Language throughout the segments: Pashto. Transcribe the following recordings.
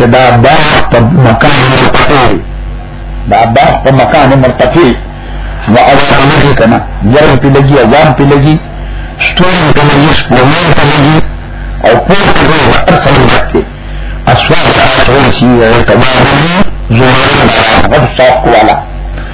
چې دا باغ په مکان مرتفع دا باغ په مکان مرتفع و او څنګه کنه جرم په لګي عوام په لګي ستوري په لګي سپوږمۍ په لګي او په دې ارسل وکړي اسوار ته ورسیږي تمام زوړ غوښتو والا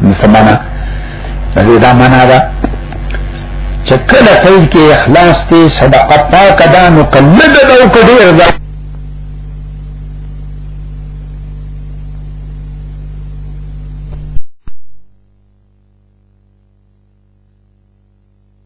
مسمانا دې دا معنا ده چې کله خیر کې اخلاص ته صدقه پاک ده نو کله د او کډې رضا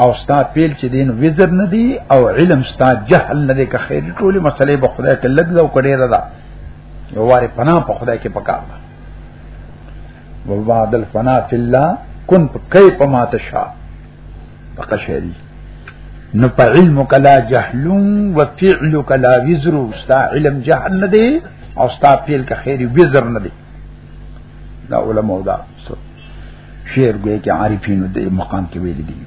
او ستا پیل چې دین وزر نه دی او علم ستا جهل نه دی که خیر ټولې مسلې په خدای کې لګ لو کړي را ده یو واره پناه په خدای کې پکار ده وبعد الفنا فی الله کن کای په ما تشا دغه شری نو په علم کلا جهل و فعل کلا وزر ستا علم جهل نه دی او ستا پیل که خیر وزر نه دی دا علماء دا شعر ګویا کې عارفینو د مقام کې ویل دي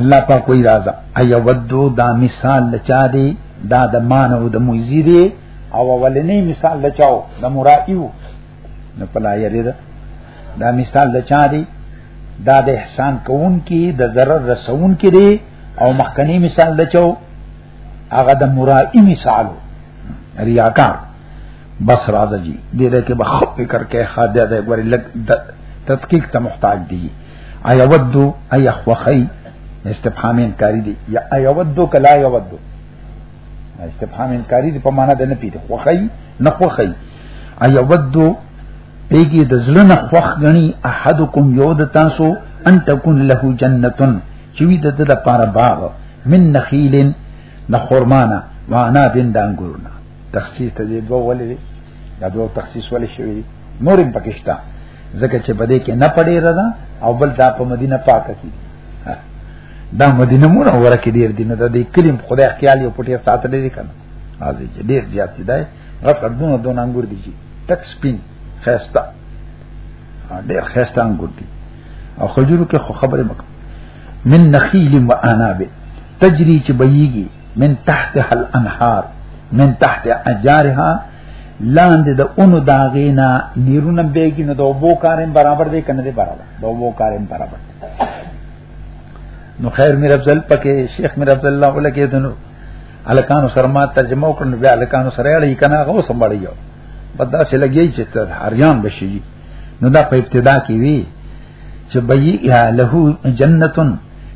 الله پاک کوئی رازا ایا ودو دا مثال لچا دی دا د مان او د موزی دی او ولنې مثال لچاو د مرائیو نه پلا یری دا دا مثال لچا دی دا د احسان کوون کې د ضرر رسون کې دی او مخکنی مثال لچاو هغه د مرائی مثال ریاکار بس راځه جی دې دې کې به خپ فکر کې خاده دې ګورې لګ تحقیق ته محتاج دی ایا ودو ایا خوخی استفهام انکاری دی یا ایا ودو کلا یا ودو استفهام انکاری دی په معنا ده نه پیته خوخی نه خوخی ایا ودو پیګي د زړه نه خوخ غني احدکم یو د تاسو ان تکون له جنتن چې وی د د لپاره باغ من نخیلن نخورمانا وانا بندان ګورنا تخصیص ته دی دوه ولې دی دا دوه تخصیص ولې شوی دی نورم پکشتا ځکه چې بده کې نه پړې رضا او بل دا په مدینه پاکه کې دا مدینه مور اوره کې ډیر دینه د دې کلیم خدای خیال یو پټه ساتل دي کنه حاضر چې ډیر زیات دي دا غف دونه دونه انګور دي چې تک سپین خستا ډیر خستا انګور دي او خجورو کې خو خبره مکه من نخیل و انابه تجری چې بهیږي من تحتها الانهار من تحت اجارها لاندې د اونو داغینا نیرونه بیګی نو د وبو کارم برابر دی کنه دی برابر د وبو کارم برابر دی نو خیر میر افضل پکې شیخ میر افضل الله ولکه دنو الکانو سرما ترجمه وکړنو بیا الکانو سره اړی کنه غو سمبړیو بدا چې لګی چې ته هریان بشي نو دا په ابتدا کې وی چې بئی له جنتون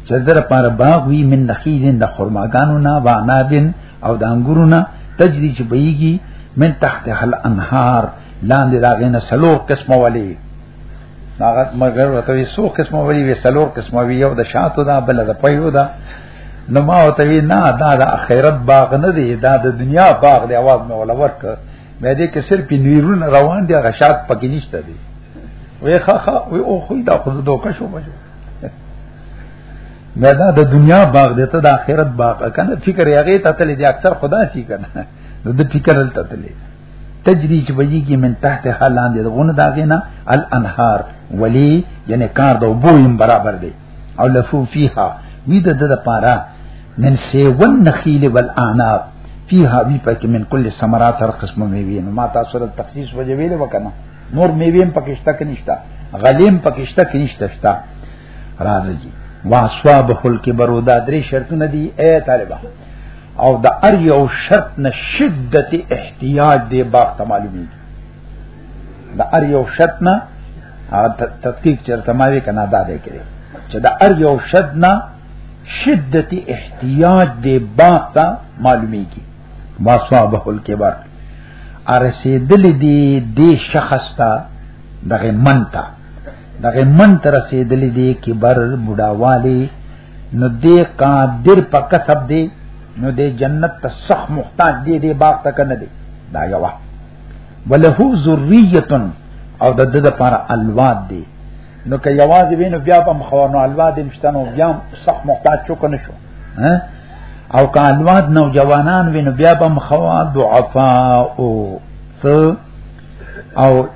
چې در پاره باغ وی من نخیلن د خرماګانو نه و عنابن او د انګورو نه تجری چې بهيږي من تحت هل انهار لاندې راغې نه سلور قسمه ولي هغه مگر وته وی سو قسمه وی وی سلور قسمه وی یو د شاتو دا بل د پيو دا نو ما وته وی نه دا د اخرت باغ نه دی دا د دنیا باغ دی आवाज مې ولا ورک مې دې کې صرف نیرون روان دي غشات پکې نشته دی وی خا خا وی او خو دا خو دوکه شو بجو دا دا د دنیا باغ دی ته د آخرت باغ کنه فکر یې هغه ته تل دي اکثر خدا شي کنه نو د فکر ته تل تجری چې بېږي من تحت حالان دي غونه دا غینا الانهار ولی یعنی کار د وبویم برابر دی او لفو فیها وی د د پارا من سیون نخیل والاناب فیها وی پکې من کل ثمرات هر قسم میوه نو ما تاسو ته تخصیص وجویل وکنه نور میویم پکشته کې نشتا غلیم پکشته کې نشتا شتا راځي واسوابه الکبر دا درې شرطونه دي اے طالبہ او د ار یو شرط نه شدت احتیاج دی باغ ته معلومی د ار یو شرط نه تحقیق چرته ماوی کنا دا دی کړي چې د ار یو شرط نه شدت احتیاج دی باغ ته معلومیږي ما صاحب الکبر ارسیدل دی دی شخص تا دغه منتا دغه من تر رسیدل دی کبر بډاوالی نو دی قادر په کسب دی نو دی جنت ته صح محتاج دی دی باغ ته کنه دی دا یو وله ذریه او د دې لپاره الواد دی نو که یوازې وینو بیا په مخوانو الواد مشتنو بیا صح محتاج چوک نشو او که الواد نو جوانان وینو بیا په مخوا ضعفاء او او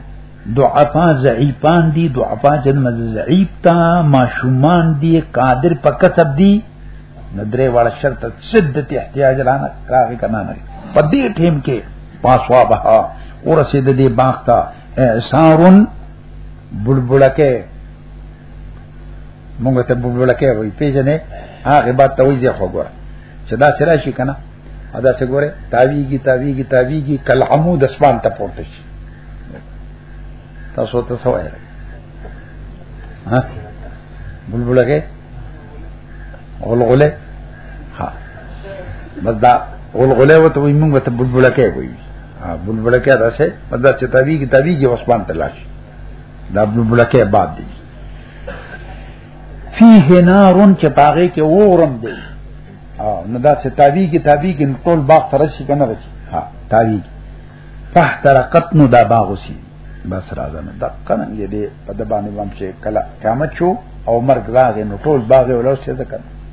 ضعفاء ضعیفان دي ضعفاء چې مز ضعیف تا ماشومان دي قادر په کسب دي نو درې واړه شرط شدت احتیاج رانه راغی کنه نه په دې ټیم کې پاسوا بها ورسید دې باغ ته اعصارن بلبلکه مونږ ته بلبلکه وای پیژنې هغه بات ته وځي خو ګور چې دا سره شي کنه ادا څه ګوره تاویږي تاویږي تاویږي کل عمود اسمان ته پورته شي تاسو ته څه وایي ها بلبلګه غلغله ها بس دا غلغله وته وي موږ ته بلبلګه کوي ها بلبل کې دا څه مطلب چې تابي کې تابي کې وسپان تلاش دا بلبل کې باب دی فيه نارون چې پاغه کې وورم دی او نو دا چې تابي کې تابي کې ټول باغ ترشي کنه رچ ها تابي فاحترقت نو دا باغ وسی بس راځم دا کنه دې په دبانې باندې کلا قیامت شو او مرګ راغی نو ټول باغ ولوسته ده کنه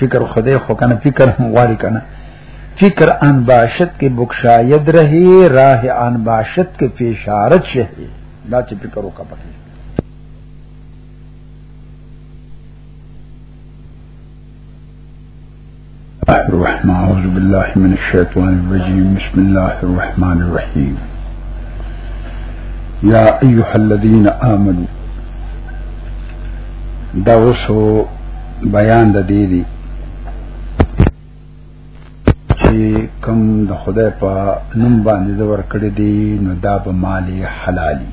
فکر خدای خو کنه فکر هم غواړي کنه فکر ان باشد کې بخشاید رہی راہ ان باشد کې پیشارت شه دا چې فکر وکړه پکې الرحمن اعوذ بالله من الشیطان الرجیم بسم الله الرحمن الرحیم یا ایها الذین آمنوا دا اوسو بیان د دې دی چې کوم د خدای په نوم باندې د ورکړې دی نو دا به مال حلالي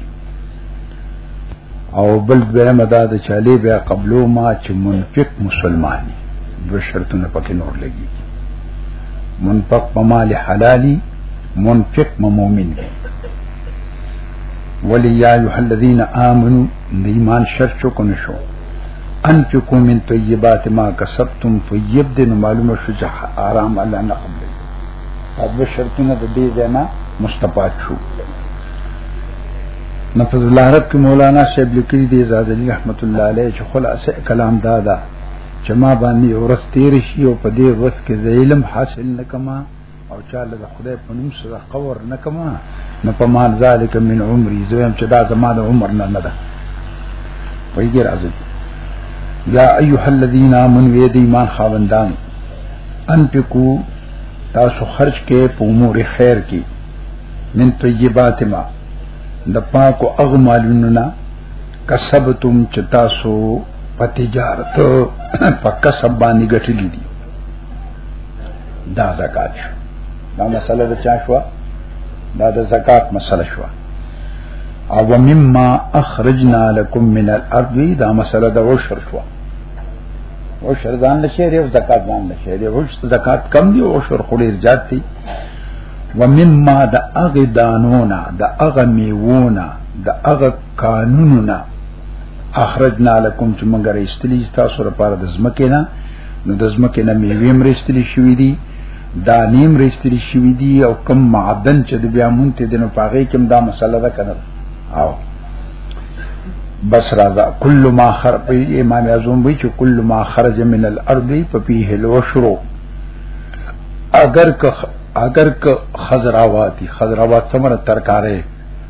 او بل دویمه دا د چالي بیا قبلو ما چې منفق مسلماني دو شرطونه پکې نور لګي منفق په مال حلالي منفق مؤمن ولی یا ایها الذین آمنو د ایمان شرط شو کو نشو انفقوا من طیبات ما کسبتم طیب دې معلومه شو چې حرام الله نه قبل دا د شرطونه د دې ځنا مستفاد شو نفذ الله رب کې مولانا شیخ لیکلی دی زادلی رحمت الله علیه چې خلاصه کلام دادا چې ما باندې ورستیر شي او په دې ورځ کې زیلم حاصل نکما او چاله د خدای په نوم سره قور نه کما نه په مال ذالک من عمري زویم چې دا زما د عمر نه نه ده ویګی راځي یا ایها الذین آمنوا وی د ایمان خاوندان انفقوا تاسو خرج کې په امور خیر کې من طیبات ما د پاکو اغمالونو نه کسبتم چې تاسو په تجارت په کسب باندې ګټلې دي دا زکات شو دا مسله د چا شو دا د زکات مسله شو او مما اخرجنا لكم من الارض دا مسله د عشر شو عشر ځان نشي دی او زکات ځان نشي دی او زکات کم دی او عشر خو ډیر زیات دی ومما د اغه دانونا د اغه میوونا د اغه قانونونا اخرجنا لكم چې موږ راستلی تاسو لپاره د زمکه نه نو د زمکه نه میوه مرستلی شوې دي دا نیم رستری شوی دی او کم معدن چې د بیا مونږ ته دنه پاغې کوم دا مسله ده کنه او بس رضا کل ما خر په امام اعظم وی چې کل ما خرج من الارض ففيه الوشر اگر که اگر که خضراواتی خضراوات سمره ترکارې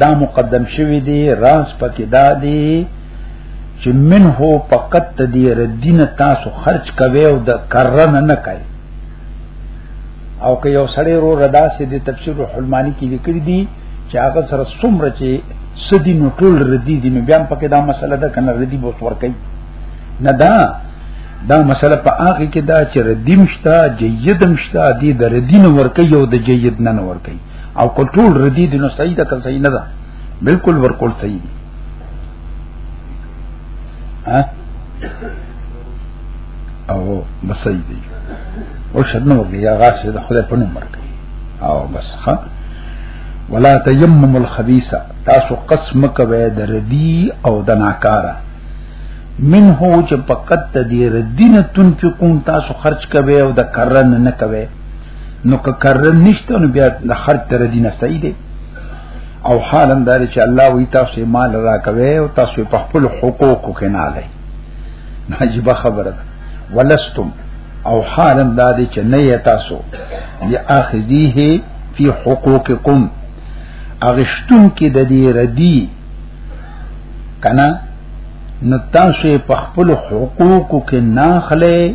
دا مقدم شوی دی راز پکې دا دی چې منه فقط دی ردین تاسو خرج کوي او د کرن نه کوي او که یو سړی رو ردا سي د تفسیر الحلمانی کې لیکل دي چې هغه سره څومره چې سدي نو ټول ردی دي نو بیا پکې دا مسله ده کنه ردی بوس ور کوي نه دا دا مسله په هغه کې دا چې ردی مشتا جیدم شتا دي د ردی نو ور کوي او د جید نه نو ور کوي او کټول ردی دي نو صحیح ده که صحیح نه ده بالکل ورکول صحیح دي ها او بس صحیح دي او شنو ورګي یا غاسه ده خدای په نوم ورګي او بس ها ولا تيمم الخبيث تاسو قسم کوي د ردی او د ناکاره من هو چې فقط د دې ردینه تنفقون تاسو خرج کوي او د کرن نه کوي نو که کار نشته نو بیا د خرج تر دینه صحیح دی او حالا دا چې الله وی تاسو مال راکوي او تاسو په خپل حقوق کې نه لای ناجیبه خبره ده ولستم او حالا دا چې نه تاسو یا اخذیه فی حقوقکم اغشتون کې د دې ردی کنا نو تاسو په خپل حقوقو کې ناخله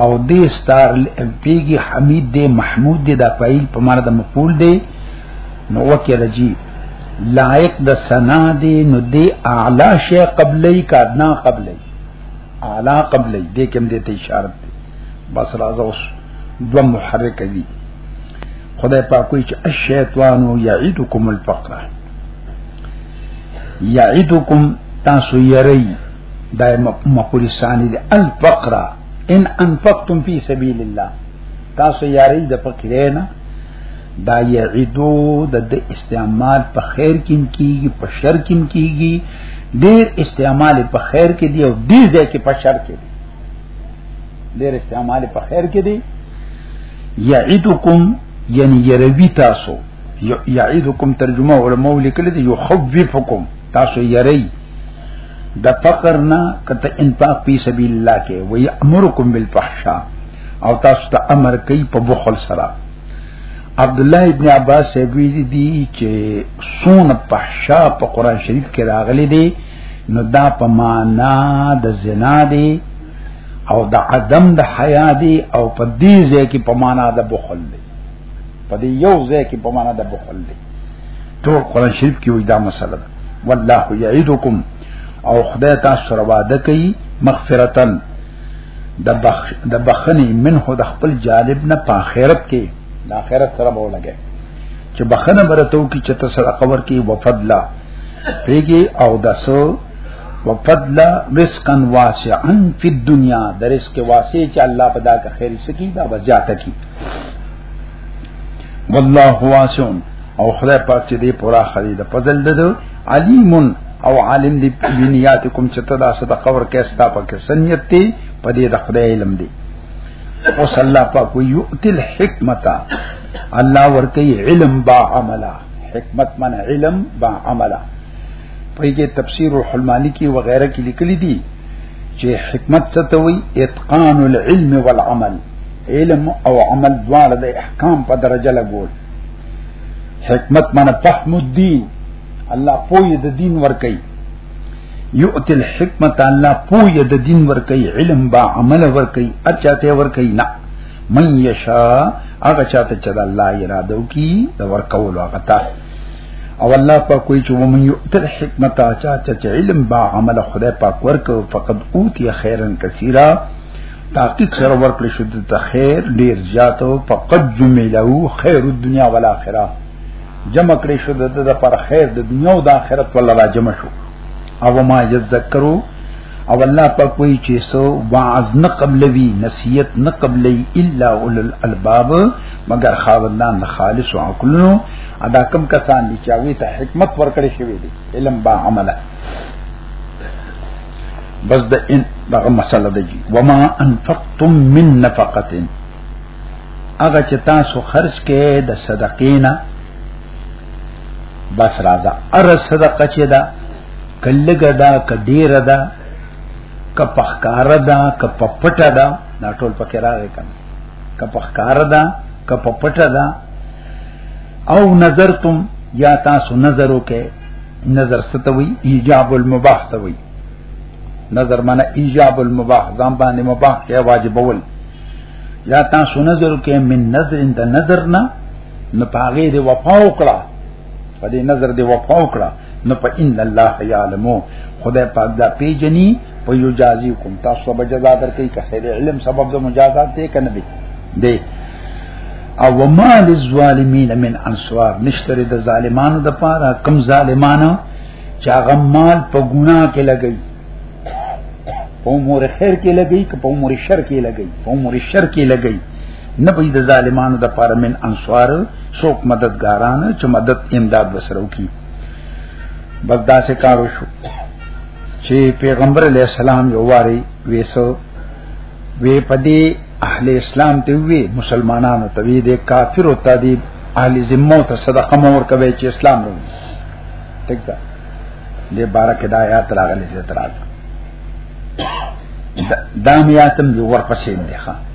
او دې ستار پیګي حمید دې محمود دې دا فعیل په معنا د مفعول دې نو وکي رجی لایق د سنا دې نو دې اعلی شی قبلې کا ادنا قبلې اعلی قبلې دې کوم دې ته اشاره دې بس راځه اوس دو محرک دي خدای پاک کوئی چې الشیطان یعیدکم الفقر یعیدکم تاسو یری دا مقوله ثاني ده الفقر ان انفقتم في سبيل الله تاسو یاري د فقیر نه دا یعیدو د د استعمال په خیر کې کیږي په شر کې کیږي ډیر استعمال په خیر کې دی او ډیر ځای کې په شر کې دی ډیر استعمال په خیر کې دی یعیدکم یعنی یروی تاسو یعیدکم ترجمه علماء لیکل دي یخوفکم تاسو یری د فقر نه کته انفاق په سبیل الله کې وی امرکم بالفحشاء او تاسو ته امر کوي په بخل سره عبد الله ابن عباس وی دي چې سون فحشاء په قران شریف کې راغلي دي نو دا په معنا د زنا دي او د عدم د حیا دي او په دې ځای کې په معنا د بخل دي په دې یو ځای کې په معنا د بخل دي ټول قران شریف کې وي دا مسله ده والله یعیدکم او خدای تاسو سره وعده کوي مغفرتن د بخ د بخنی منه د خپل جانب نه په آخرت کې د آخرت سره به ولګي چې بخنه برتو کې چې تاسو سره قبر کې وفضلا پیږي او دسو وفضل رزقا واسعا فی الدنیا د رزق واسع چې الله پدا کا خیر سکی دا بزیاته کی والله واسع او خدای پاک چې دې پورا خرید په ځل دد علیم او عالم دې بنیاتکم چې تدا صدا قبر کې استا پاک سنیت ته په دې د خدای علم دی او صلی الله پاک یؤتی الحکمت الله ورکی علم با عملا حکمت من علم با عملا په دې تفسیر الحلمانی کې وغیرہ کې لیکلي دي چې حکمت څه ته وي اتقان العلم والعمل علم او عمل دواړه د احکام په درجه لګول حکمت معنی فهم الدين الله پوی د دین ور کوي یؤتی الحکمت الله پوی د دین ور کوي علم با عمل ور کوي اچاته ور کوي نه من یشا هغه چاته چې الله اراده وکي د ور کولو هغه او الله په کوئی چې ومن یؤتل حکمت چا چې علم با عمل خدای پاک ورکو فقط اوتی خیرن کثیره تحقیق سره ورکړي شو د خیر ډیر زیات او فقط جمله خیر الدنیا والآخرة جمع کړي شو د پر خیر د دنیا او د آخرت ول را جمع شو او ما یذکرو او الله په کوئی چې سو واعظ نه قبلوي نصیحت نه قبلي الا اول الالباب مګر خاوندان د خالص او عقلونو ادا کم کسان دي چې هغه ته حکمت ورکړي شوی دی علم با عمله بس د ان دغه مسله دی وما انفقتم من نفقه هغه چې تاسو خرج کې د صدقینا بس راځه ار صدقه چې دا کلګه دا کډیر دا کپخکار دا کپپټه دا دا ټول پکې راغی کنه که په ښکار ده که په پټه ده او نظرتم یا تاسو نظر وکئ نظر ستوي ایجاب المباح توي نظر معنی ایجاب المباح ځان باندې مباح کې واجب ول یا تاسو نظر وکئ من نظر اند نظر نه نه پاغه دی وفا وکړه په دې نظر دی وفا وکړه نه په ان الله یعلمو خدای پاک دا پیجنی په یو جازی کوم تاسو به جزا درکې که خیر علم سبب د مجازات دی کنه دی دی او وما للظالمین من انصار نشتر د ظالمانو د پاره کم ظالمانو چې هغه مال په ګناه کې لګي په امور خیر کې لګي که په امور شر کې لګي په امور شر کې لګي نه به د ظالمانو د پاره من انصار څوک مددګاران چې مدد امداد وسرو کی بس دا څه کار وشو چې پیغمبر علی السلام یو واری وېسو وې پدې اهل اسلام ته وې مسلمانانو ته وې د کافر او تادیب اهل ذمو ته صدقه مور کوي چې اسلام وروړي ٹھیک ده دې بارک دا آیات راغلي دې تراځه دا میاتم یو ورپسې دی ښا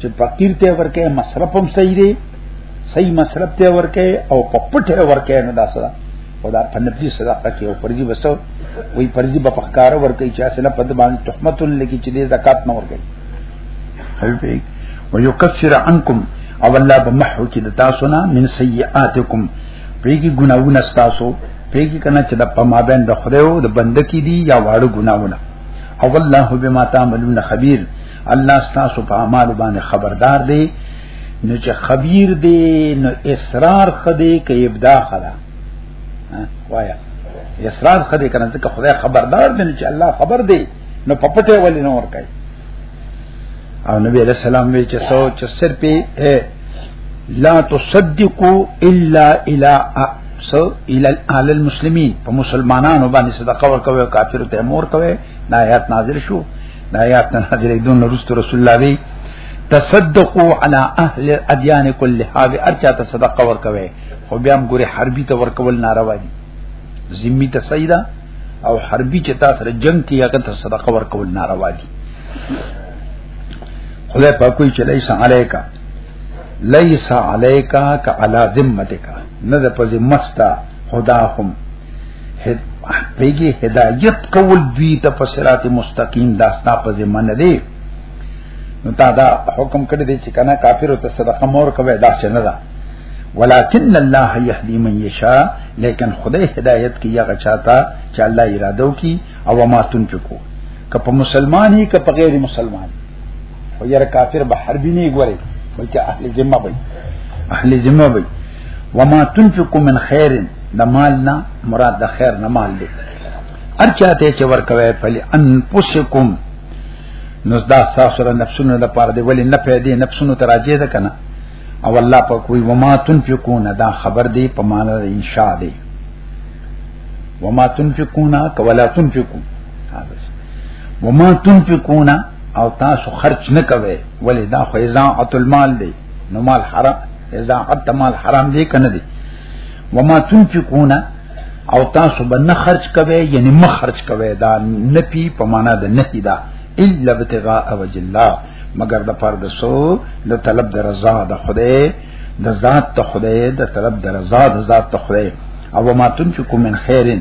چې فقیر ته ورکه مصرف هم صحیح دی صحیح مصرف ته ورکه او په پټه ورکه نه دا سره او دا په نفلی صدقه کې او پرځي وسو وی پرځي په پخکار ورکه چې اصله په باندې تهمت لګي چې دې زکات نه ورکه هل په ويكفر عنكم او الله بمحو کې د تاسو نه من سیئاتکم پیګي ګناونه تاسو پیګي کنه چې د پما بین د خدای او د بندکی دي یا واړو ګناونه او الله بما تعملون خبير الله ستاسو په اعمال باندې خبردار دی نو چې خبير دی نو اصرار خدي کې ابدا خلا وایا اصرار خدي کنه ځکه خدای خبردار دی چې الله خبر دی نو په پټه ولې نه ور کوي او نبی علیہ السلام وی چې سو چې سر په لا تصدقوا الا الى سو الى اهل المسلمين په مسلمانانو باندې صدقه ورکوي کافر ته مور کوي دا آیات نازل شو دا آیات نه حاضرې دون رسول رسول الله وی تصدقوا على اهل الاديان كلها ارچا تصدقه ورکوي خو بیا هم ګوري حربي ته ورکول ناروا دي ذمي ته سیدا او حربي چې تاسو سره جنگ کې هغه ته صدقه ورکول ناروا دي خدای په کوئی چې لیس علیکا لیس علیکا کعلا ذمتک نه د په ذمستا خدا هم پیږي هدایت کول دوی ته په صراط مستقیم داستا په ذمہ نه دی نو تا دا حکم کړی دی چې کنه کافر ته صدقه مور کوي دا څه نه ده ولكن الله يهدي من يشاء لیکن خدای هدایت کی هغه چاته چې الله اراده وکي او ما تنفقو که په مسلمانۍ که په غیر مسلمان او یره کافر به حربي نه ګوري بلکې اهل ذمہ وي اهل ذمہ وي وما تنفقوا من خير د مال نه مراد د خیر نه مال دی ارچاته چې ورکوي فلی انفسکم نو دا تاسو را نفسونو د پاره دی ولی نه پیدا نفسونو ته راځي ده کنه او الله په کوئی وما تنفقون دا خبر دی په معنا د انشاء دی وما تنفقون کولا تنفقون وما تنفقون او تاسو خرج نه کوي ولی دا خو ازاعت المال دی نو مال حرام اذا حد مال حرام دی کنه دی وما تنفقون او تاسو به نه خرج کوي یعنی مخ خرج کوي دا نه پی په معنا د نه دا الا ابتغاء وجه الله مگر د پر د سو د طلب د رضا د خدای د ذات ته خدای د طلب د رضا د ذات ته خدای او ما تنفقو من خیرن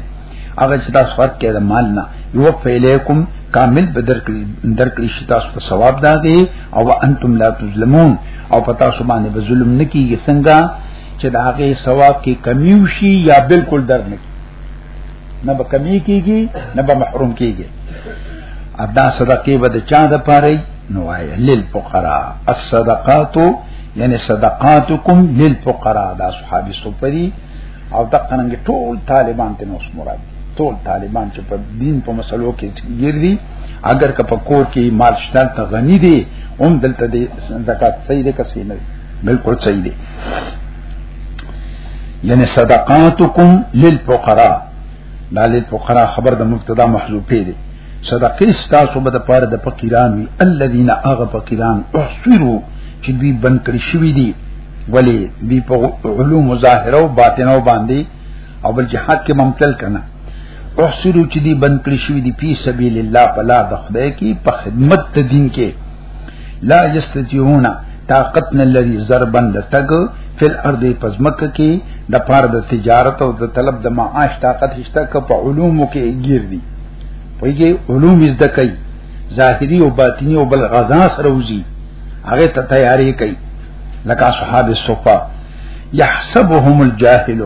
هغه چې تاسو خرج کړئ د مال نه یو فعلیکم کامل بدر کړی در کړی شي تاسو ته ثواب داږي او انتم لا تظلمون او پتا سو باندې به ظلم نکیږي څنګه چې دا هغه ثواب کې کمی وشي یا بالکل در نه نه به کمی کیږي نه به محروم کیږي ادا صدقې به د چا د پاره نوایا للفقراء الصدقات یعنی صدقاتکم للفقراء دا صحابي سپری او دغه نن ټول طالبان ته نوس مراد ټول طالبان چې په دین په مسلو کې ګرځي اگر که په کور کې مال شته ته غنی دي هم دلته دې زکات صحیح ده که صحیح نه بالکل صحیح دي یعنی صدقاتکم للفقراء دا للفقراء خبر د مبتدا محذوفه دي صدقې ستاسو به د پاره د فقیران وي الذين اغه فقیران احصروا چې دوی بند کړی شوی دي ولی دی په علوم ظاهره او باطنه باندې او بل جهاد کې ممتل کنا احسرو چې دی بند کړی شوی دی په سبیل الله پلا د خدای کې په خدمت ته دین کې لا یستتیون طاقت نه لري زربند تک فل ارض پزمک کې د پار د تجارت او د طلب د معاش طاقت هشته ک په علومو کې ګیر دي پویږي علوم زده کوي ظاهری او باطنی او بل غزا سره وزي هغه ته تیاری کوي لکه اصحاب الصفا يحسبهم الجاهل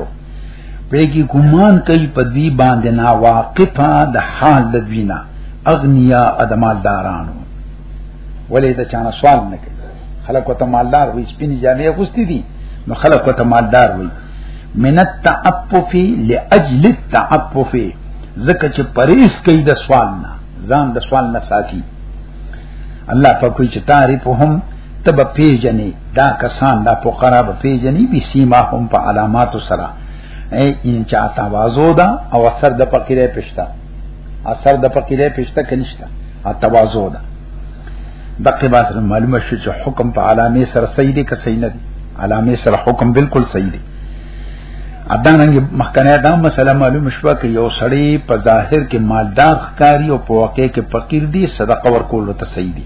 پیګي ګمان کوي په دې باندې نا واقفه د حال د دوینا اغنیا ادمال دارانو ولې دا چانه سوال نه کوي خلک وته مالدار وي سپین جامې غوستي دي نو خلک وته مالدار وي من التعفف لاجل التعفف زکه چې پریس کوي د سوال نه ځان د سوال نه ساتي الله په کوئی چې تعریفهم تب پیجنې دا کسان دا فقرا به پیجنې به سیما هم په علامات سره ای ان چا توازو دا او اثر د فقیره پښتا اثر د فقیره پښتا کنيشتا ا توازو دا دغه باس معلومه شو چې حکم په علامه سره صحیح دی که صحیح نه دی علامه سره حکم بالکل صحیح دی اداننګ مخکنه دا مسله معلوم شوه کې یو سړی په ظاهر کې مالدار ښکاری او په واقع کې فقیر دی صدقه ورکول ته صحیح دی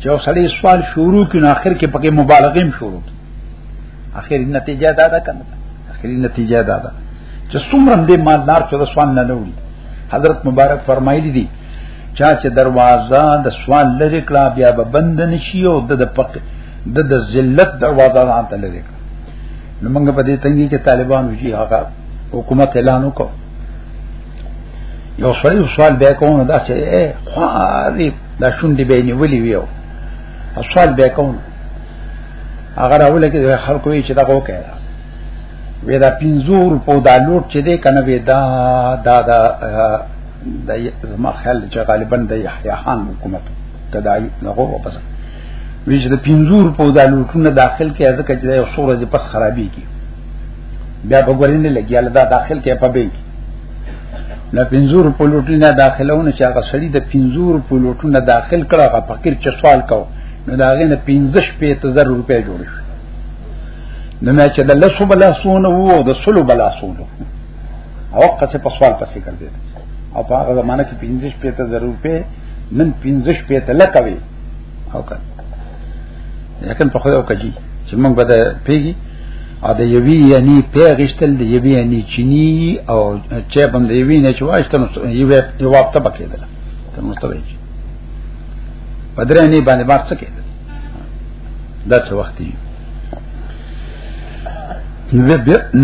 چې سړی سوال شروع کین اخر کې پکې مبالغه هم شروع کی اخر نتیجه دا ده کنه اخر نتیجه دا ده چې څومره دې مالدار چې سوال نه لوري حضرت مبارک فرمایلی دي چا چې دروازه د سوال لری کړه بیا به بند نشي او د پک د د ذلت دروازه ځان ته لری کړه نو موږ په دې تنګي کې طالبانو چې هغه حکومت اعلان وکړ یو سړی سوال بیا کوم دا چې اے خواري دا شونډې به نیولې ویو سوال بیا کوم هغه راول کې خلکو یې چې دا وکړه وې دا پنځور په دا لوټ چې دې کنه وې دا دا دا د زما خیال چې غالبا د یحیی خان حکومت تدای نه غو واپس ویچ د پنځور په دالوټونه داخل کې ځکه چې یو سورې پس خرابې کی بیا په ګورین نه لګیا لدا داخل کې په بینک نه پنځور پلوټونه داخلونه چې هغه سړی د پنځور پلوټونه داخل کړه هغه فقیر چې سوال کو نو دا غینه 15 په 1000 روپیا جوړ شو نو مې چې د لسو بلا سونه وو د سلو بلا سونه او قصه په سوال پسې کړ دې او په هغه زمانہ کې 15 په 1000 روپیا نن 15 په لکوي او کړه لکه په خو یو کجی چې موږ به پیږي او د یوی یعنی پیغشتل د یوی یعنی چینی او چې بم د یوی نه چواشتل نو یو یو وخت پکې ده ته نو څه وایي بدرې نه باندې بار څه کېده دا څه وخت دی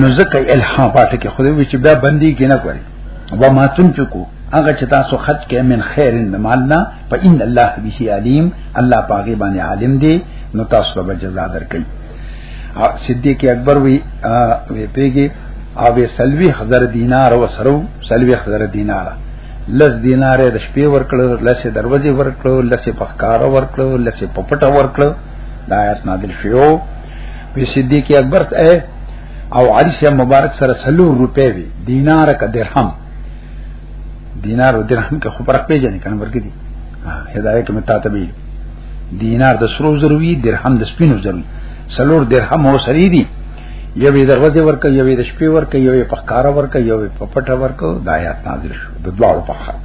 نو ځکه الهام پاتې کې خو دې چې بیا بندي کې نه کوي و ما تنفقو هغه چې تاسو خد کې من خیر د مال نه په ان الله به علیم الله پاګې باندې عالم دی نو تاسو ته جزا درکې صدیق اکبر وی وی پیګي او به سلوي خزر دینار او سرو سلوي خزر دینار لس دینار د شپې ورکړو لس دروازې ورکړو لس په کار ورکړو لس په پټه ورکړو دا آیت نازل شوو په صدیق اکبر ته او علی شه مبارک سره سلو روپے وی دینار کا درهم دینار او درهم کې خو فرق پیژنې کنه ورګي دي هدايه کې متا ته وی دینار د سرو زروي درهم د سپینو زروي سلور درهم او سری دي یوې دروازه ورکه یوې د شپې ورکه یوې په ښکارا ورکه یوې په پټه ورکه د آیات نازل شو د دواړو په حق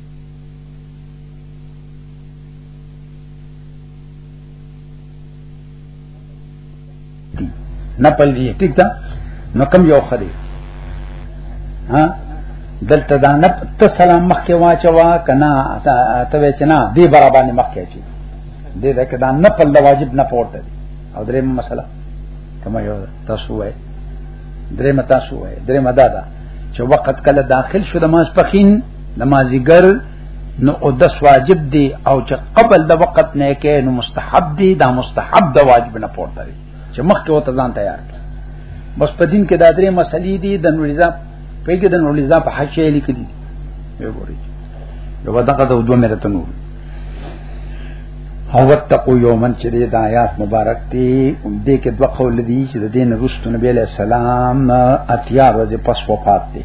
نه پلګي ټیک ده نو کم یو خدي ها دلته دا نه ته سلام مخکې واچوا کنا ته وچنا دی برابر نه مخکې چی دې دا کدا نه پل واجب نه پورته او درې مسله کما یو تاسو وای درې متا سو وای درې مدا دا چې وخت کله داخل شو د ماس پخین نمازګر نو او د واجب دی او چې قبل د وخت نه کې نو مستحب دی دا مستحب د واجب نه پورته دی چې مخکې وته ځان تیار کړي بس په دین کې دا درې مسلې دي د نوریزا په کې د نوریزا په حق شی لیکلي دي وګورئ یو دغه د دوه مرته نور او وتقو یومن چې د آیات مبارک دی دې کې دوه قول دي چې د دین رسول نبی له سلام اتیا ورځې پس وفات دی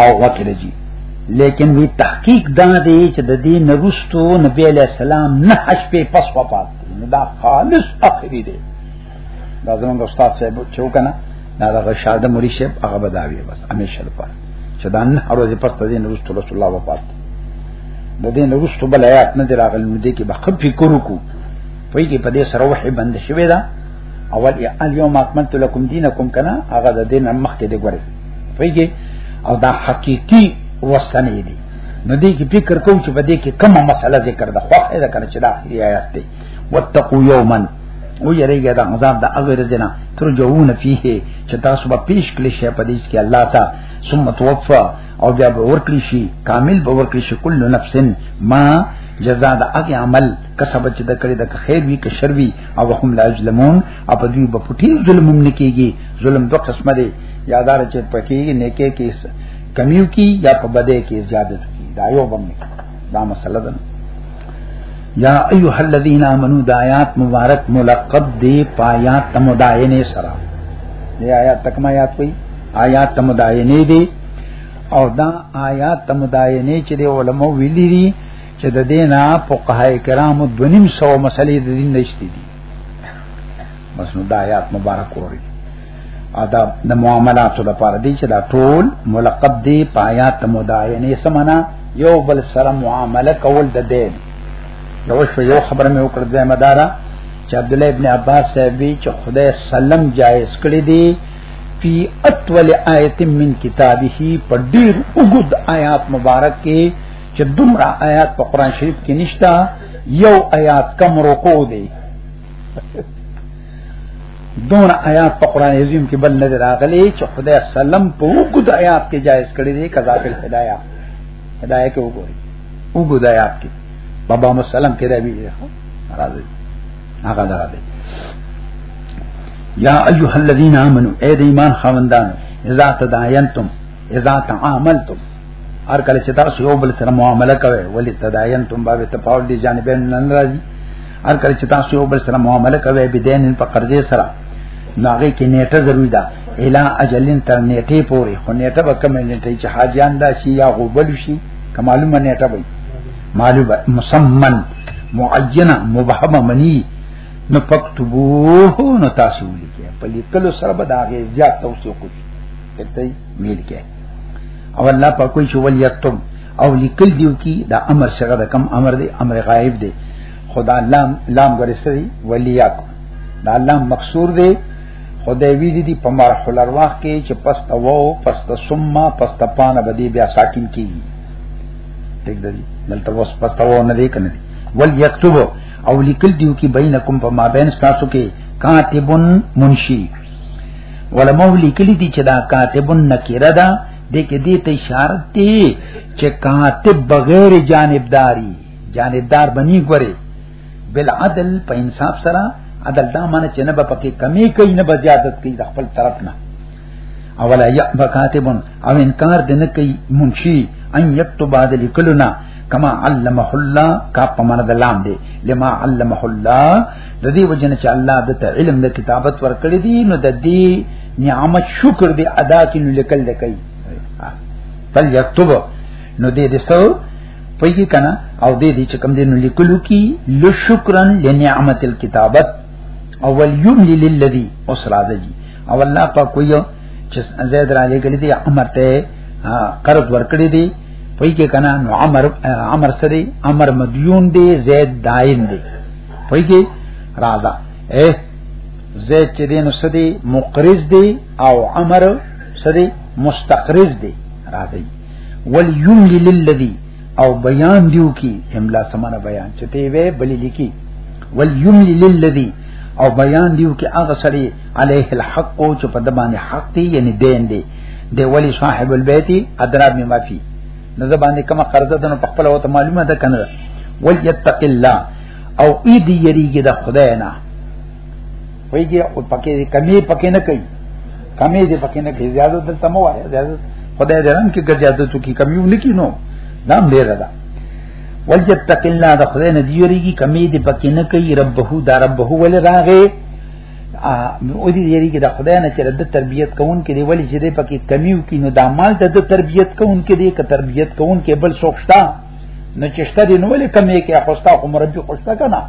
او وکړه جی لیکن وی تحقیق دا دی چې د دې نرستو نبی علیہ السلام نه حج په پس وفات نو دا خالص اخری دی دا زموږ استاد صاحب چې وکنه دا د شاده مری شپ هغه بداوی بس همیشه لپاره چې دا نه هر ورځ پس د دې نرستو رسول الله وفات د دې نرستو بل آیات نه دی راغلی نو دې کې به خپل فکر وکړو په دې په دې سره وحی بند شوی دا اول یا الیوم اکملت لکم دینکم کنا هغه د دین مخکې دی ګوري پیږي او دا حقيقي وسنه دي نو دې کې فکر کوم چې په دې کې کومه مسله ذکر ده خو دا کنه چې دا اخري آیات دی واتقوا یوما او یریږي دا عذاب د هغه رزنه ترجوون فيه چې تاسو به پیش کړی شي په دې کې الله تا ثم توفى او بیا به ورکړي شي کامل به ورکړي شي کل نفس ما جزاء د هغه عمل کسب چې د کړي د خیر وی که شر وی او هم لا ظلمون او په دوی په پټي ظلم هم نکېږي ظلم دوه قسمه دي یادار چې پکېږي نیکه کې کمیو کی یا په بده کې زیادت کی دا یو باندې دا مسله ده یا ایها الذین آمنو د آیات مبارک ملقب دی پایات تمداینه سره دی آیات تکما یاد کوي آیات تمداینه دی او دا آیات ته مداینه چې د علماء ویلي دي چې د دینه فقهای کرامو دونیم سو مسلې د دین نشته دي بس نو دا آیات مبارک وری ادا د معاملاتو لپاره دي چې دا ټول ملقب دي پایات ته مداینه سمنا یو بل سره معامله کول د دین یو شو یو خبره مې وکړه ځای مدارا چې عبد الله ابن عباس صاحب چې خدای سلم جایز کړی دی فی اتول آیت من کتابه په ډیر وګد آیات مبارک کې چې دومره آیات په قران شریف کې نشتا یو آیات کم رکو دی دون آیات په قران عظیم کې بل نظر راغلي چې خدای سلام په وګد آیات کې جایز کړی دی قضا فی الهدایا هدایا کې وګوري وګد آیات کې بابا مسلم کې دا ویل راځي هغه دا دی یا ایها الذین آمنو اے د ایمان خاوندان اذا تداینتم اذا تعاملتم هر کله چې تاسو یو بل سره معامله کوئ ولی تداینتم باب تفاول دی جانبین نن راځي هر کله چې تاسو یو بل سره معامله کوئ بدین په قرضې سره ناغه کې نیټه ضروری ده الا اجلن تر نیټه پورې خو نیټه به کوم نیټه چې حاجیان دا شي یا غوبل شي کمالومه نیټه وي معلومه مسمن معینه مبهمه منی نو فكتبوه نو تاسو ولیکه په لیکلو سره به دا غي زیات توسو کوي کته میل کې او الله په کوئی شو ولیکتم او لیکل دیو کی دا امر څنګه دا کم امر دی امر غائب دی خدا لام لام ورسری ولیاک دا لام مکسور دی خدای وی دي په مرح الارواح کې چې پس تو پس ثم پس پانه بدی بیا ساکن کیږي ټیک دی دلته وس پتاو نه دی کنه ول یكتب او لیکل دیو کی بینکم په مابین تاسو کې کاتبن منشی علماء لیکلی دي چې دا کاتبن نکره ده د کې دې ته اشاره دي چې کاتب بغیر جانبداري جانبدار بنی ګوري بالعدل په انصاف سره عدل دا معنی چې نه به پکې کمی کوي نه به زیادت کوي د خپل طرف نه اولا یعب کاتبون او انکار دې نه کوي منشي ان یكتب بعد لکلنا کما علمه الله کا پمن د لام دی لما علمه الله د دې وجنه چې الله د علم د کتابت ورکړي دي نو د دې نعمت شکر دی ادا کینو لیکل دکې فل یكتب نو دې دې سو پوهی کنه او دې دې چې کوم دې نو لیکلو کی لشکرن لنعمت الكتابت او وليمل للذي اسراد جی او الله په کوی چې زید را لګل دي امر ته قرض ورکړي دي پوهی کې کنه نو امر امر سره امر مدیون دی زید داین دی پوهی کې رازا اے زید چې دین سدي مقرض دی او امر سدي مستقرض دی راځي وليملي للذي او بیان دیو کی املا سمانه بیان چته وی بلی لیکي وليملي للذي او بیان دیو کی هغه سړی عليه الحق او چې په دبانې حق دی یعنی دین دی دی ولی صاحب البيت ادرا بما فی نو زبانه کومه قرضه ده نو په خپل وته معلومه ده کنه وليتق الله او اې دې یریږي د خدای نه ویږي او پکې کمی پکې نه کوي کمی دې پکې نه کوي زیاده د تمو وایي زیاده خدای دې رنګ کې ګرځاده تو کې کمیو نه کینو دا ډیر ده ولجت تقلنا د خدای نه دیریږي کمی دې پکې نه کوي ربه دا ربه ول راغه او دې دیریږي د خدای نه چې د تربيت کوون کې دی ولې چې دې پکې کمیو کې نو د مال د تربيت کوون کې دې ک تربيت کوون کې بل سوښتا نو چشته دې نو ولې کمی کې خوستا عمر به خوستا کنه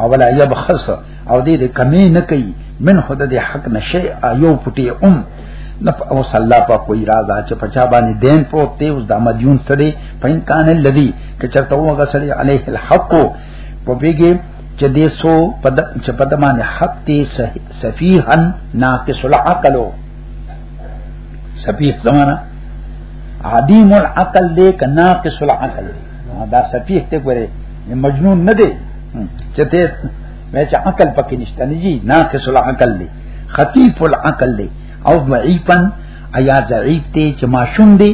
او ولا يبخس او دې دې کمی نه کوي من خود دې حق نشي ایو پټي ام نه او صلی الله په کوئی راز چې پچا باندې دین پروت دی اوس د مدیون سره پاین کان الذی که چرته وګه سره علیه الحق په بیګه چې دې سو پد چې پد باندې حق دی سفیهن ناقص العقل سفیه زمانہ عدیم العقل دې کنا قص العقل دې دا سفیه ته ګوره مجنون نه دی چې ته مې چې عقل پکې نشته نه جی ناقص العقل دی خطیف العقل دی او ضعیفن ایا ضعیف دی چې ماشوم دی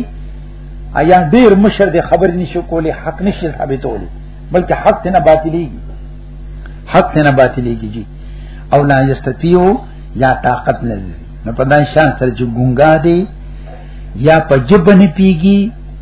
ایا ډیر مشر دی خبر نشو کولی حق نشي ثابتولی بلکې حق نه باطلیږي حق نه باطلیږي جی او لا یستطيع یا طاقت نه لري نو په دای شان سره چې ګونګا دی یا په جبه نه پیږي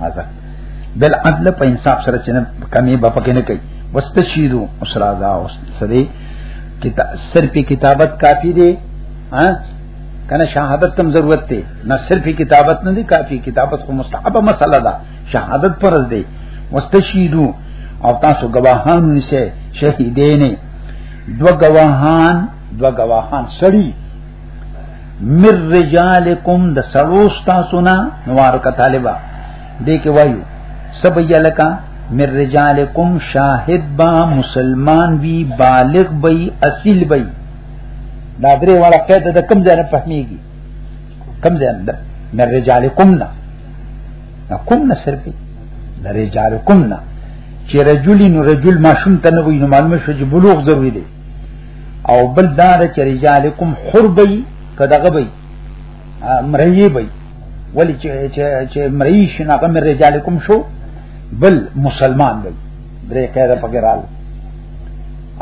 مازه بل عدل په انصاف سره چې کمی به پکې نه کوي واستشیرو اسرازا او سره کتا صرف کتابت کافی دی ها کنه شهادت کم ضرورت دی نه صرف کتابت نه دی کافی کتابت خو مستحب مسله ده شهادت فرض دی واستشیرو او تاسو گواهان نشه شهیدین دو گواهان دو گواهان سړی مر رجالکم د سړو تاسو نه نوارک طالبہ دې کې وایو سب یلکا مر رجالکم شاهد با مسلمان وی بالغ بی اصیل بی دا درې والا قاعده د کم ځای نه فهميږي کم ځای نه مر رجالکم نه کوم نه صرف د رجالکم نه چې رجل نو رجل ماشوم ته نه وي نو معلومه شو چې بلوغ ضروری دی او بل دار چې رجالکم حربي کداغه بي مرئی بي ولی چې چې مرئی شناغه مې رجالکم شو بل مسلمان بي درې کړه پکې رال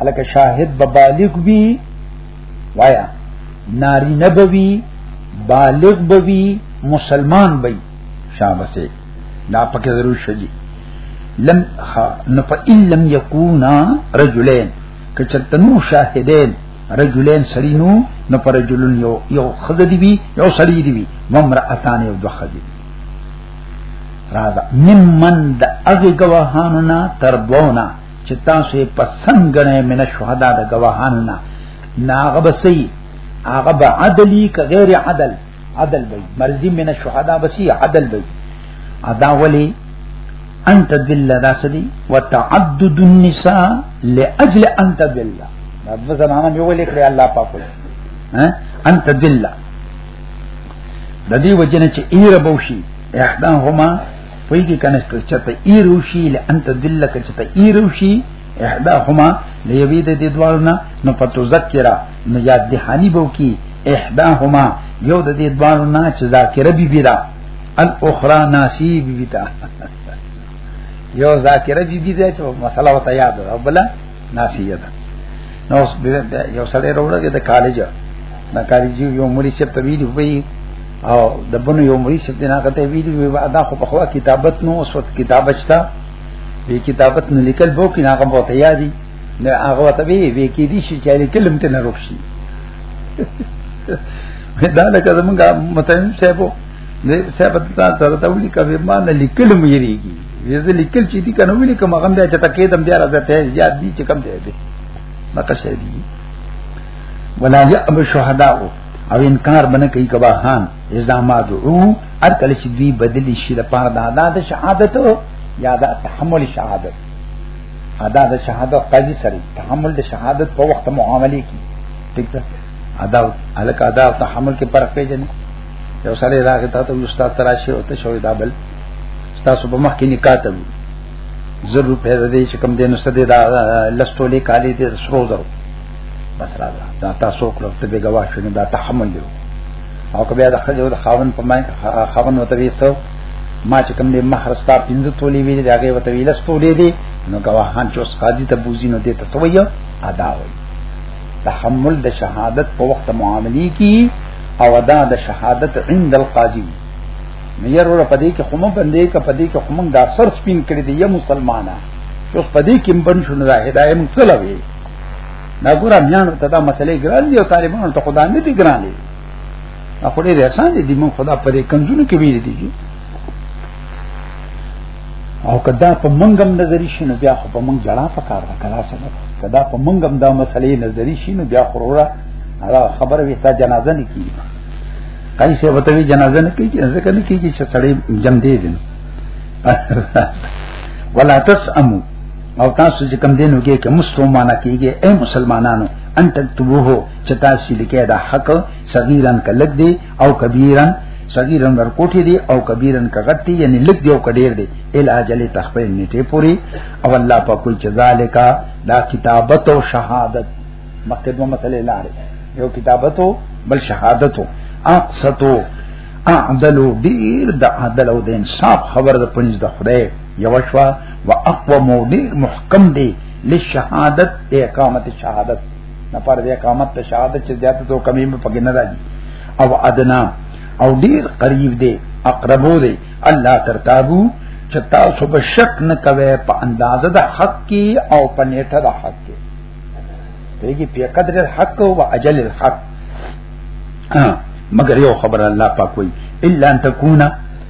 الکه شاهد ببالغ بي وایا ناری نبوي بالغ بوي مسلمان بوي شابسه دا پکې ضرور شدي لم نو په ان لم یکونا رجلین کچرته نو شاهدین رجلین سړی نو نو پر رجلن یو یو خدای دی وی یو سړی دی وی ومرأتان یو دوه خدای دی راځه ممن د هغه گواهانو نه تربونا چې تاسو یې پسند غنئ من شهدا د گواهانو نه ناغه بسې هغه به عدلی که غیر عدل عدل بي مرضی من الشهداء بسی عدل بي ادا ولی ان تدل دا سدی وتعدد النساء لاجل ان تدل دا زمانہ یو ولی کړی الله پاک ها ان تدل د دې وجنه چې ایر بوشي احداهما پوی کې کنه چې ته ایروشي لئن تدل کچ ته ایروشي احدا هما د یوی د دې دوالو نه نو پتو ذکرہ نو یاد دی حنی بو کی احدا هما یو د دې دوالو نه چې ذاکره بی بی دا الاخرى ناسی بی بی دا یو ذاکره بی بی دا چې مسله وته یاد او بل ناسی دا نو اوس یو سړی وروړه د کالج نه کالج یو مری چې طویل وی او د بنو یو مری چې نه کته ویډیو دا خو په خوا کتابت نو اوس وخت کتابت شته به کتابت نه لیکل بو کې هغه بوته یادي نه هغه ته به به کې دي شي چې لیکل هم ته نه روښي دا لکه زمونږه متهم صاحب دې صاحب ته سره ته ولي کوي ما نه لیکل مې یریږي زه لیکل چې دي کنه ویل کوم هغه بیا چې تکې دم بیا راځه ته یاد دي چې کم دی به مکه شې دي ولا يأب شهداء او انکار بنه کوي کبا خان اذا ما دعو ار کله چې دی بدل شي د پاره د ادا د شهادت یا د تحمل شهادت ادا د شهادت قاضي سره تحمل د شهادت په وخت معاملې کی ٹھیک ده ادا الک ادا او تحمل کې فرق پیژنې یو سره راغی ته ته استاد تراشه او ته شوې دا بل تاسو په مخ کې نکاح ته ضرور پیدا دي چې کم دینو سده دا لستولې کالي دې سرو درو بس راځه دا تاسو کړو ته به گواه شونه دا تحمل دی او که بیا د خځه او د خاون په مای خاون وته ویسو ما چې کوم دې مہر ستا پینځه تولې وی دی هغه وته ویلس تولې دی نو گواهان چې اوس قاضي ته بوزي نو دې ته سوې ادا وي تحمل د شهادت په وخت معاملې کی او ادا د شهادت عند القاضي مېر ور پدې کې خمو بندې ک پدې کې خمو دا سر سپین کړی دی یا مسلمانانه اوس پدې کې بن شنو دا هدايه مسلوي دا ګور امیان ته دا مسلې ګران دي او طالبانو ته خدای نه دي ګران دي خو ډېر آسان دي موږ خدا پرې کنځونه کوي دي او کدا په منګم نظری شنو بیا خو په منګ جړا پکار ده کلا سره کدا په منګم دا مسلې نظری شنو بیا خورورا هغه خبره وي تا جنازه نه کیږي کای څه وته وی جنازه نه کیږي ځکه نه کیږي چې سړی جم دی دین ولا تسمو او تاسو چې کم دینو کې کې مسلمانانه کېږي اے مسلمانانو ان تکتبوه چې تاسو لیکه دا حق صغیرن کلک دی او کبیرن صغیرن ورکوټی دی او کبیرن کغت دی یعنی لک دی او کډیر دی ال اجل تخفی نیټه پوری او الله په کوئی جزالکا دا کتابت او شهادت مکه دوه مسلې لاره یو کتابت او بل شهادت او اقصتو اعدلو ډیر د عدل او د انصاف خبر د پنځ د خدای یوشوا واقوى مودي محکم دی للشهادت اقامت شهادت نفر دی اقامت شهادت چې زیاته تو کمی په پګ نه راځي او ادنا او ډیر قریب دی اقربو دی الله ترتابو چې تاسو به شک نه کوي په اندازه د حق کې او په نیټه د حق کې پیږي په قدر الحق او اجل الحق مگر یو خبر الله پاک وي الا ان تکونا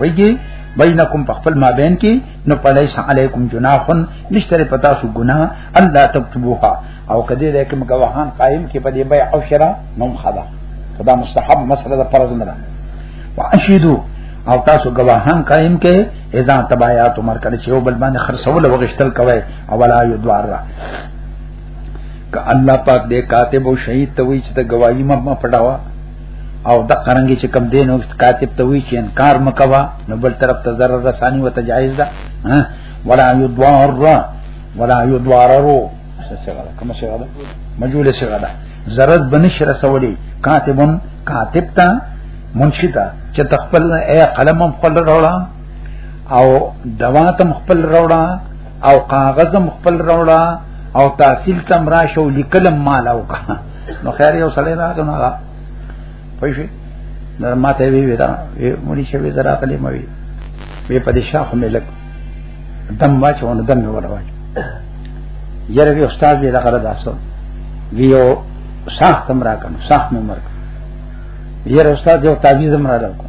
ویږي بینکم په خپل مابین کې نو پلیس علیکم جناحن نشتره پتا سو ګناه الله تکتبوها او کدی ده کوم گواهان قائم کې په دې بيع او شرا نوم خدا خدا مستحب مسله ده فرض نه ده واشهدو او تاسو گواهان قائم کې اذا تبایات عمر کړي چې یو بل باندې خرڅول وغشتل کوي او ولا یدوار را ک الله پاک دې کاتب او شهید ته وی چې ته گواہی ما پټاوه او د قرنګي چې کم دین او کاتب ته وی چې انکار مکوا نو بل طرف ته ضرر رسانی وته جایز ده ولا یضار ولا یضاررو څه څه غلا کوم څه غلا مجول څه غلا ضرر بنش رسولی کاتبن کاتب ته منشي ته چې تخپل اے قلم خپل راوړه او دواتم خپل راوړه او کاغذم خپل راوړه او تحصیل تم راشه او لیکلم مال او کا نو خیر یو سړی راغی نو هغه پوه شي نو ما ته وی ودا مونږ شوی زرا کلی موي وی په دې شاخ مې لګ دم واچو نو دم مې ولا واچو یره وی استاد دې دغه داسو ویو شاخ تم را کنو شاخ مې مرګ یره استاد یو تعویذ مې را لګو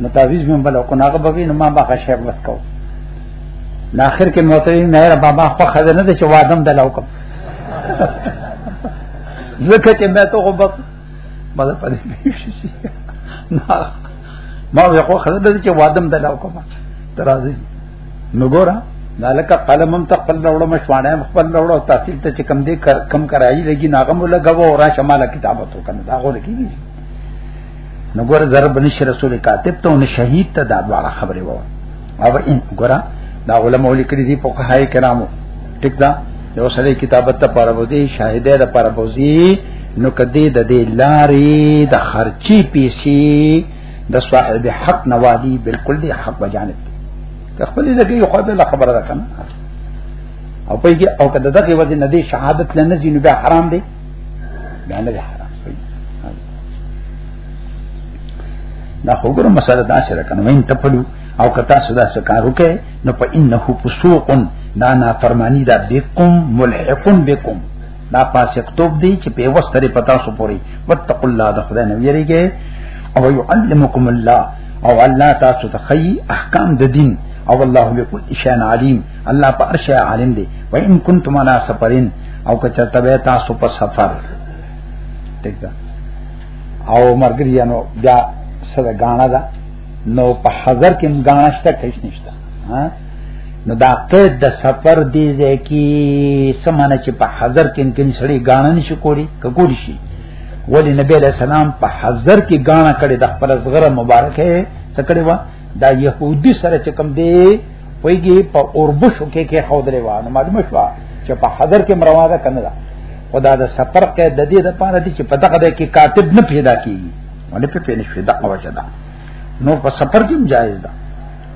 نو تعویذ مې بل کو ناګه بوي نو ما باغه شیب وسکو ناخر کې موتوی مهر بابا خو خزنه د شوادم دلاو کوم زکه چې مې ته خو بس ما ده پدې پیښې شي ما وې خو خدای دې چې وادم دلاو کوم ترازی نو ګورا دالکه قلمم ته خپل وروړم شوانه خپل وروړو تحصیل ته چې کم دې کر کم کرایي لګي ناغم لګو او را شماله کتابت وکنه دا غو لګي نو ګور ضرب نش رسول کاتب ته نو شهید ته دا دواړه خبره وو او ان ګرا دا علماء لیکلي دي په قهای کرامو ټیک دا یو سړی کتابت ته پر وځي شاهده ده پر وځي نو کدی د دې لارې د خرچي پیسې د صاحب حق نوادي بالکل دی حق بجانب که خپل دې کې خو به خبره ده کنه او په کې او کده دغه وجه نه دي شهادت لنه زینو به حرام دي دا نه ده حرام صحیح دا خو ګره مسله دا سره کنه وین تپلو او کتا صدا سکار وکې نو په انه فسوقن دا نا فرمانی دا بكم ملحقن بكم دا پاسق توپ دی چې په وستره پتا سو پوری وتق الله د خدای نو یریږي او يعلمکم الله او الله تاسو ته خی احکام د دین او الله بكل شان علیم الله په ارشا عالم دی و ان کنتم على سفرین او که چرته به تاسو په سفر ټیک ده او مرګریانو بیا سره غاڼه ده نو په حضر کې غاڼه شته کښ نشته ها نو دا قید د سفر دی ځکه سمانه چې په حضر کې کین سړی غاڼه نشي کولی کولی شي ولی نبی علیہ السلام په حضر کې غاڼه کړي د خپل زغره مبارکه څکړي وا دا يهودي سره چې کوم دی ویږي په اوربشو کې کې خو درې وانه معلومه شو چې په حضر کې مرواده کنه دا خدا د سفر کې د دې د پاره دي چې په دغه کې کاتب نه پیدا کیږي ولې په پینې شوی دا اوچه ده نو په سفر کې جایز ده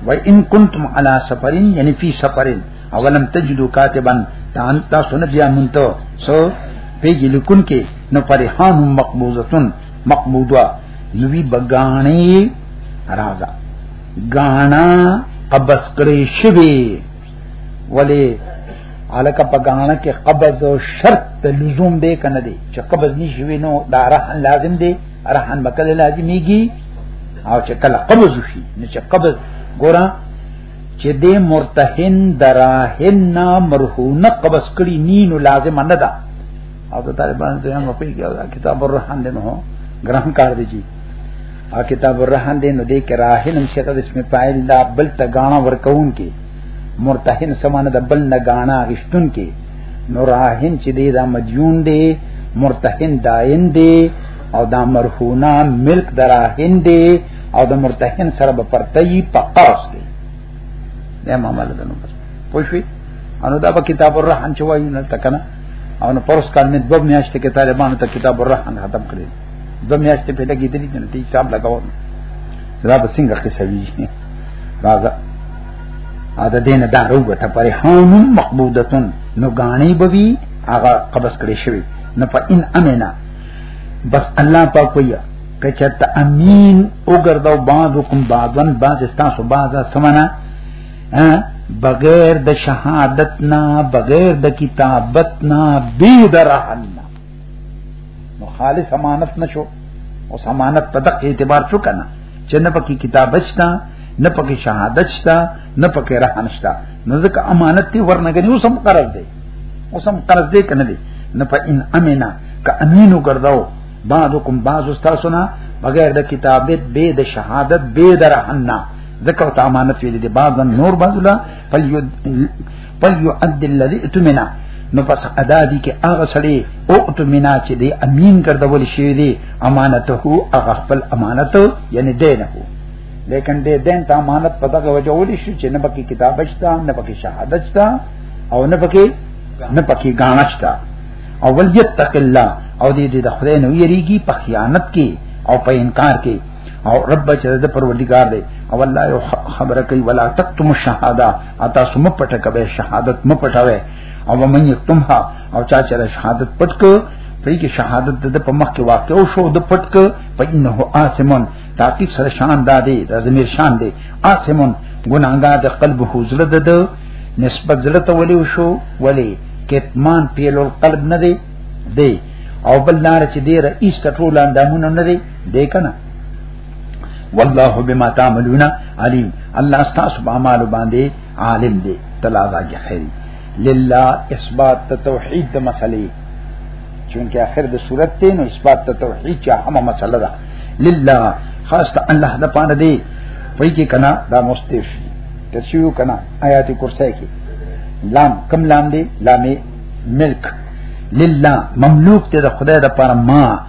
و ان کنتم علی سفرین یعنی فی سفرین اولم تجدو کاتبا تان تاسو نه بیا مونته سو پیږي لیکون کې نو فرحان مقبوزتون مقبوضه نوی بغانې راځه غانا قبض کړې شوی ولی الکه په غانا کې قبض او شرط لزوم دی کنه دی چې قبض نشوي نو دا رهن لازم دی رهن بکله لازميږي او چې کله قبض شي نو چې قبض ګورا چې دې مرتهن دراهن مرهونه قبض کړي نینو لازم نه ده او د طالبان ته هم په کې کتاب الرحمن دنه هو ګرام کار دی جی او کتاب الرحمن دې نو دې کې راهنم شته د اسم فاعل دا بل ته غاڼه ورکون کې مرتهن سمانه د بل نه غاڼه غشتون کې نو راهن چې دې دا مدیون دې مرتهن داین دې او دا مرهونا ملک دراهن دې او د مرتهن سره به پرتې په قرض دې دا معاملې ده نو پوښوي انو دا په کتاب الرحمن چې وایي نه تکنه او نو پرس کال مې دوه میاشتې کې طالبانو ته کتاب الرحمن ختم کړی دوه میاشتې په لګې دي چې ته حساب لګاو دا به څنګه قصه وی راځه ا د دین دا روغه ته پرې هون مقبودتن نو غاڼې بوي هغه قبض کړي شوی نه په ان امنا بس الله پاک ویا کچت امین او ګرځاو بعضکم بعضن بعض استاسو بعضا سمنا بغیر د شهادت نه بغیر د کتابت نه بی درحن نو خالص امانت نشو او امانت په دغه اعتبار شو کنه چې نه پکې کتابت شته نه پکې شهادت شته نه پکې رهن شته نو ځکه امانت تی ورنګنی اوس هم قرض دی اوس هم قرض دی کنه دی نه په ان امنا ک امینو ګرځاو بعضکم بعض استاسنا بغیر د کتابت به د شهادت به درحنا ذکر ته امانت ویل دي بعض نور بعض لا پل يعد الذي اتمنا نو پس ادا دي کې هغه سړي او اتمنا چې دی امین ګرځول شي دي امانته هغه خپل امانت یعنی دینه کو لیکن دې دین ته امانت پتا کې وجه ولې شي چې نه پکې کتاب شته نه پکې شهادت شته او نه پکې نه پکې غاڼه شته او وليتق الله او دې دې د خدای نو یریږي په خیانت کې او په انکار کې او رب چې د پروردگار دی او الله یو خبره کوي ولا تکتم الشهاده اتا سم پټه کوي شهادت م پټاوي او من یکتمها او چا چې شهادت پټ کو په کې شهادت د په مخ کې واقع او شو د پټ کو په انه آسمون تحقیق سره شان دادې د زمير شان دی آسمون ګناګا د قلب حوزله د نسبت زړه ته ولي شو ولي کتمان پیلو قلب نه دی دی او بل نار چې دی رئیس ته ټول اندامونه نه دی دې کنه والله بما تعملون علیم الله استاس په اعمال باندې عالم دی تلاذا کې خیر لله اثبات توحید د مسلې چونکه اخر د صورت ته نو اثبات توحید چې هم مسله ده لله خاص ته الله د پاره دی پای کې کنا دا مستف تشیو کنا آیات کرسی کې لام کم لام دی لامې ملک لله مملوک ته د خدای د پاره ما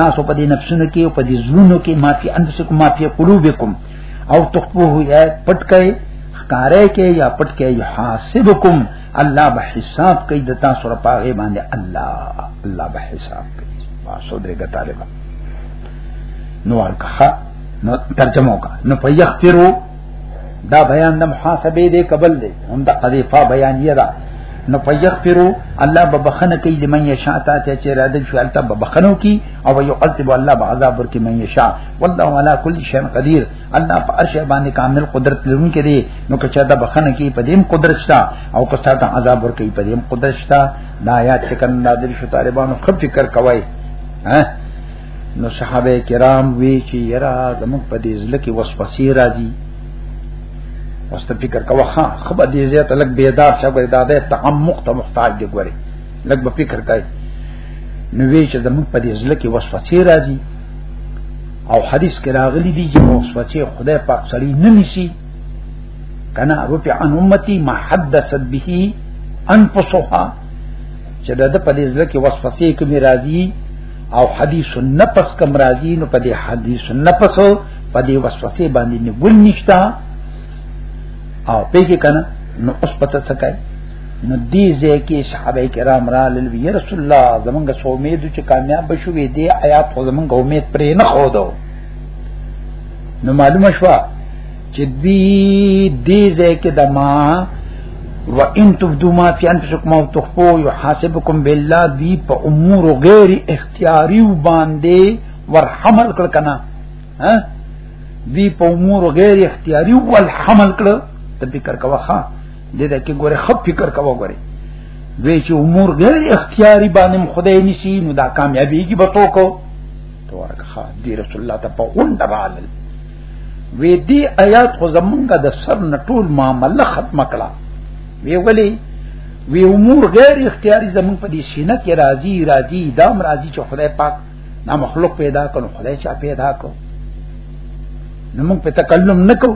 تاسو په دې نفسونو کې او په دې زړونو کې ما په انفسکم ما په قلوبکم او تخفوه یا پټ کئ ښکارې کې یا پټ کئ حاسبکم الله به حساب کوي د تاسو سره پاغه باندې الله الله به حساب کوي واسو دې ګټاله نو ورکه نو ترجمه وکړه نو فیغفرو دا بیان د محاسبه دی قبل دی هم د قذیفه بیان یې ده نو فیغفرو الله به بخنه کوي لمن یشاء تا ته چې را دې شو الله به بخنو کوي او یعذب الله به عذاب ورکي من یشاء والله علی کل شیء قدیر الله په ارش باندې کامل قدرت لرونکي دی نو که چا دا بخنه کوي په دې قدرت شته او که چا ته عذاب ورکي په دې قدرت شته دا آیات چې کله نازل شو طالبانو خپ فکر کوي ها نو صحابه کرام وی چې یرا زموږ په دې ځل کې وسوسې راځي اوس ته فکر کوه ها خبر دې زه ته لګ بيدا شګه دا ده تعمق ته محتاج دی ګوري لګ به فکر کوي نو وی چې زموږ په دې ځل کې وسوسې راځي او حدیث کې راغلي دي چې وسوسې خدای پاک سړی نه نسی کنا رفع عن امتی ما حدثت به انفسها چې د دې په دې ځل کې وسوسې کې راځي او حدیث نفس کم راضی نو په دې حدیث نفس په دې وسوسه باندې نه ګل نشتا او په کې کنه نو اوس پته څه کوي نو دې ځکه صحابه کرام را لوي رسول الله زمونږ سو امید چې کامیاب بشوي دې آیات خو زمونږ امید پرې نه خو دو نو معلومه شوه چې دی دې ځکه د ما و ان تبدو ما فی انفسکم او تخفو یحاسبکم بالله دی په امور غیر اختیاری باندې ورحمل کړ کنه ها دی په امور غیر اختیاری ول حمل کړ ته فکر کوا ښا دې دا کې ګوره خپ فکر کوا ګوره دوی چې امور غیر اختیاری باندې خدای نسی نو دا کامیابی کی بتو کو تو ورکه دی رسول الله ته په اون دبال وی دی آیات خو زمونږه د سر نټول معاملې ختم کړه وی ولی وی امور غیر اختیاري زمونږ په دې سینه کې راضی راضی دام راضی چې خدای پاک نا مخلوق پیدا کړو خدای چا پیدا کړو نو موږ په تکلم نکو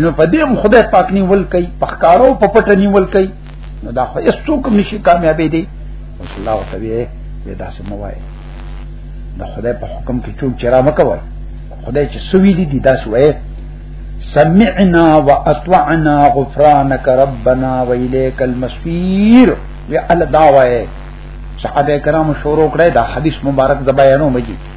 نو په دې خدای پاک نیول کوي پخکارو په پټ نیول کوي نو دا خو هیڅ څوک نشي کامیابې دي رسول الله تعالی وی دا سم وای دا خدای په حکم کې چون چرا مکوای خدای چې سوي دي دي دا سوې سمعنا واطعنا غفرانك ربنا واليك المصير وی الله دا وای صحابه کرام شروع کړه دا حدیث مبارک زبایانو مجید